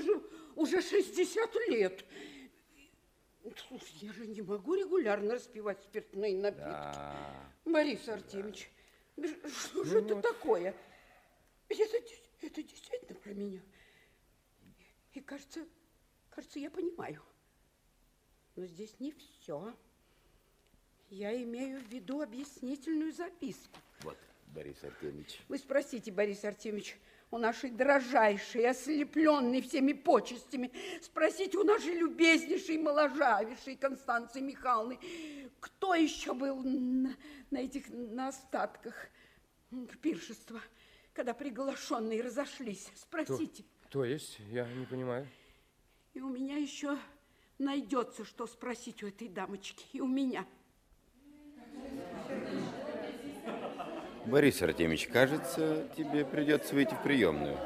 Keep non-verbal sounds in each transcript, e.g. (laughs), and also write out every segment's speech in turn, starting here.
мне же уже 60 лет. Слушай, я же не могу регулярно распивать спиртные напитки. Да. Борис Артемьевич, да что же это такое? Ведь это, это действительно про меня. И кажется, кажется, я понимаю. Но здесь не все. Я имею в виду объяснительную записку. Вот, Борис Артемьевич. Вы спросите, Борис Артемьевич, у нашей дрожайшей, ослепленной всеми почестями, спросите у нашей любезнейшей, моложавейшей Констанции Михайловны, кто еще был на, на этих, на остатках пиршества, когда приглашенные разошлись? Спросите. То, то есть? Я не понимаю. И у меня еще найдется, что спросить у этой дамочки, и у меня. Борис Артемьевич, кажется, тебе придется выйти в приемную.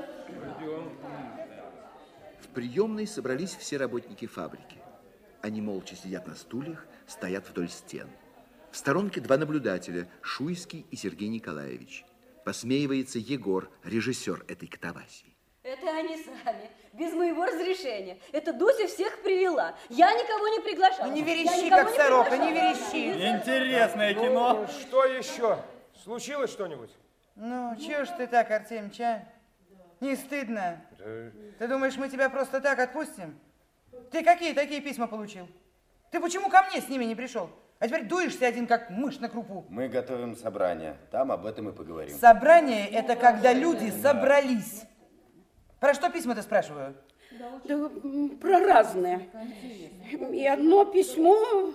В приемной собрались все работники фабрики. Они молча сидят на стульях, стоят вдоль стен. В сторонке два наблюдателя, Шуйский и Сергей Николаевич. Посмеивается Егор, режиссер этой катавасии. Это они сами, без моего разрешения. Это Дуся всех привела. Я никого не приглашала. Ну не верещи, как не сорока, не верещи. Интересное кино. Что еще? Случилось что-нибудь? Ну, чего ж ты так, Артемич, а? Не стыдно? Ты думаешь, мы тебя просто так отпустим? Ты какие такие письма получил? Ты почему ко мне с ними не пришел? А теперь дуешься один, как мышь на крупу. Мы готовим собрание. Там об этом и поговорим. Собрание – это когда люди собрались. Про что письма-то спрашиваю? Да про разное. И одно письмо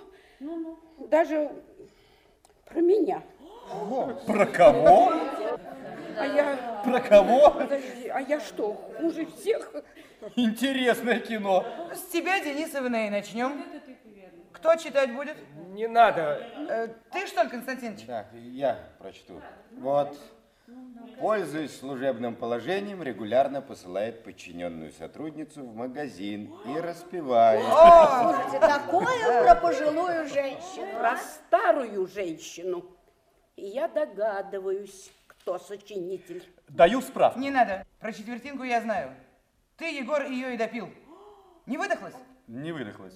даже про меня. Про кого? А я... Про кого? Подожди, а я что, хуже всех? Интересное кино. С тебя, Денисовна, и начнем. Кто читать будет? Не надо. Э, ты, что ли, Константинович? Так, я прочту. Вот. Пользуясь служебным положением, регулярно посылает подчиненную сотрудницу в магазин и распевает. Слушайте, такое про пожилую женщину. Про старую женщину. И я догадываюсь, кто сочинитель. Даю справку. Не надо. Про четвертинку я знаю. Ты, Егор, ее и допил. Не выдохлась? Не выдохлась.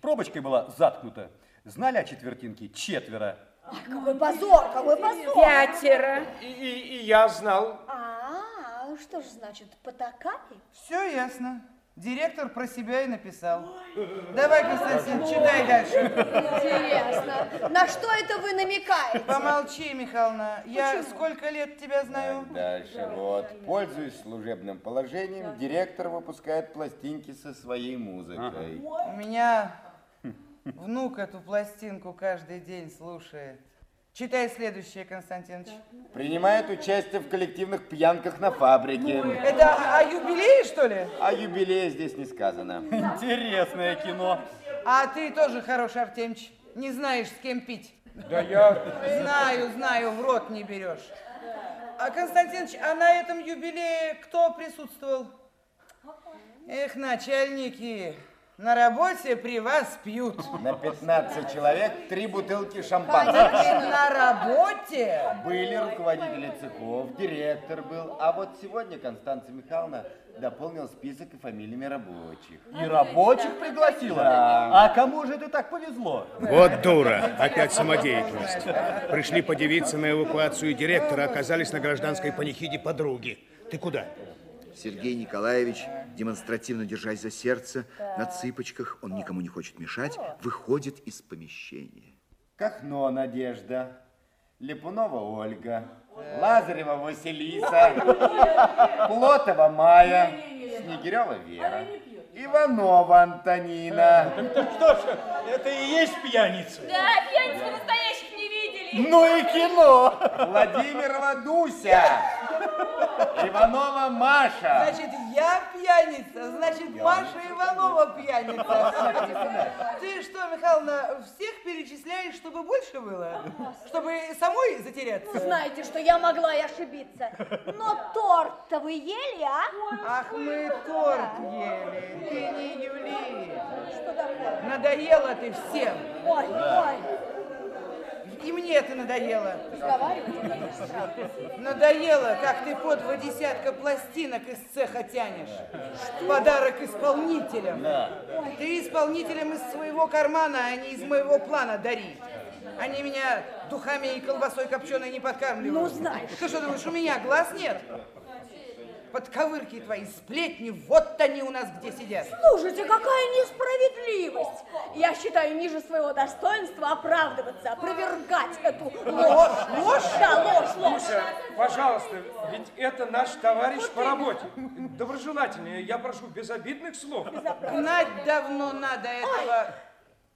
Пробочкой была заткнута. Знали о четвертинке четверо. Какой позор, какой позор. Пятеро. И, и- и я знал. А, что же значит, потакали? Все ясно. Директор про себя и написал. Давай, Константин, читай дальше. Интересно. На что это вы намекаете? Помолчи, Михайловна. Я сколько лет тебя знаю? Дальше вот. Пользуясь служебным положением, директор выпускает пластинки со своей музыкой. У меня внук эту пластинку каждый день слушает. Читай следующее, Константинович. Принимает участие в коллективных пьянках на фабрике. Это о юбилее, что ли? О юбилее здесь не сказано. (laughs) Интересное кино. А ты тоже хороший, Артемич. Не знаешь, с кем пить. Да я... Знаю, знаю, в рот не берешь. А, Константинович, а на этом юбилее кто присутствовал? Эх, начальники, на работе при вас пьют. На 15 человек три бутылки И шампанского. на работе? Были руководители цехов, директор был. А вот сегодня Констанция Михайловна дополнил список и фамилиями рабочих. И рабочих пригласила? А кому же это так повезло? Вот дура, опять самодеятельность. Пришли подивиться на эвакуацию директора, оказались на гражданской панихиде подруги. Ты куда? Сергей Николаевич, демонстративно держась за сердце, на цыпочках, он никому не хочет мешать, выходит из помещения. Кахно Надежда, Липунова Ольга, Лазарева Василиса, Плотова Майя, Снегирева Вера, Иванова Антонина. Так что ж, это и есть пьяница? Да, пьяниц вы настоящих не видели. Ну и кино. Владимирова Дуся, Иванова Маша. Значит, я пьяница, значит, Маша Иванова пьяница. (laughs) Ты что, Михайловна, всех перечисляешь, чтобы больше было? Чтобы самой затеряться? Знаете, что я могла и ошибиться. Но торт-то вы ели, а? Ах, мы торт ели, ты не Юли. Что такое? Надоела ты всем. Ой, ой. И мне это надоело. Надоело, как ты по два десятка пластинок из цеха тянешь. Подарок исполнителям. Ты исполнителям из своего кармана, а не из моего плана дари. Они меня духами и колбасой копченой не подкармливают. Ну, знаешь. Ты что думаешь, у меня глаз нет? Подковырки твои, сплетни, вот они у нас где сидят. Слушайте, какая несправедливость! Я считаю ниже своего достоинства оправдываться, опровергать эту ложь. Ложь? Да, ложь, ложь. Слушай, пожалуйста, ведь это наш товарищ по работе. Доброжелательнее, я прошу безобидных слов. Гнать давно надо этого